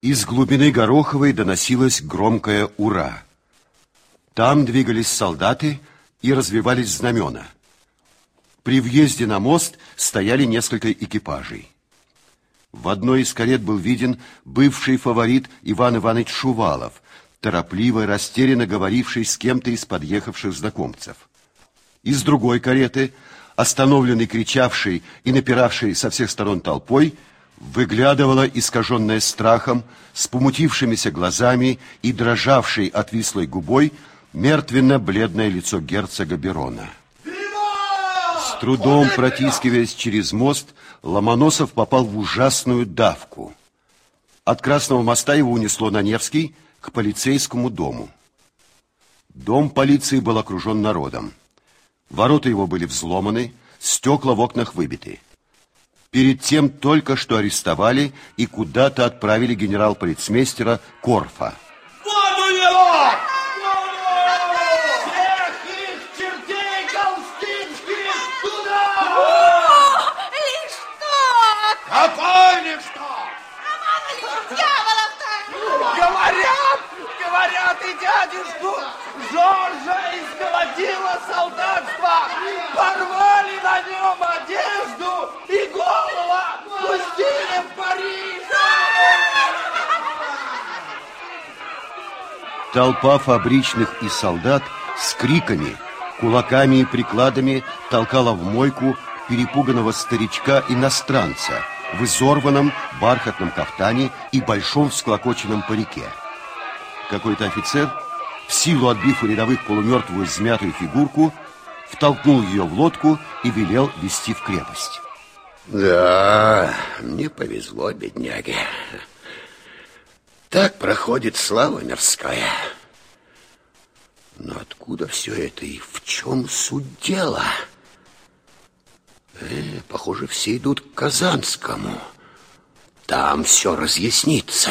Из глубины Гороховой доносилось громкое «Ура!». Там двигались солдаты и развивались знамена. При въезде на мост стояли несколько экипажей. В одной из карет был виден бывший фаворит Иван Иванович Шувалов, торопливо и растерянно говоривший с кем-то из подъехавших знакомцев. Из другой кареты, остановленный, кричавший и напиравший со всех сторон толпой, выглядывала, искаженная страхом, с помутившимися глазами и дрожавшей отвислой губой, мертвенно-бледное лицо герцога Берона. С трудом протискиваясь через мост, Ломоносов попал в ужасную давку. От Красного моста его унесло на Невский к полицейскому дому. Дом полиции был окружен народом. Ворота его были взломаны, стекла в окнах выбиты. Перед тем только что арестовали и куда-то отправили генерал-полицмейстера Корфа. Воду его! Всех их чертей галстинских туда! О, Лишток! Какой лишток? А мало ли дьяволов-то! Говорят, говорят, и дядюшку Жоржа Толпа фабричных и солдат с криками, кулаками и прикладами толкала в мойку перепуганного старичка-иностранца в изорванном бархатном кафтане и большом всклокоченном парике. Какой-то офицер, в силу отбив у рядовых полумертвую измятую фигурку, втолкнул ее в лодку и велел вести в крепость. Да, мне повезло, бедняге. Так проходит слава мирская. Но откуда все это и в чем суть дела? Э, похоже, все идут к Казанскому. Там все разъяснится.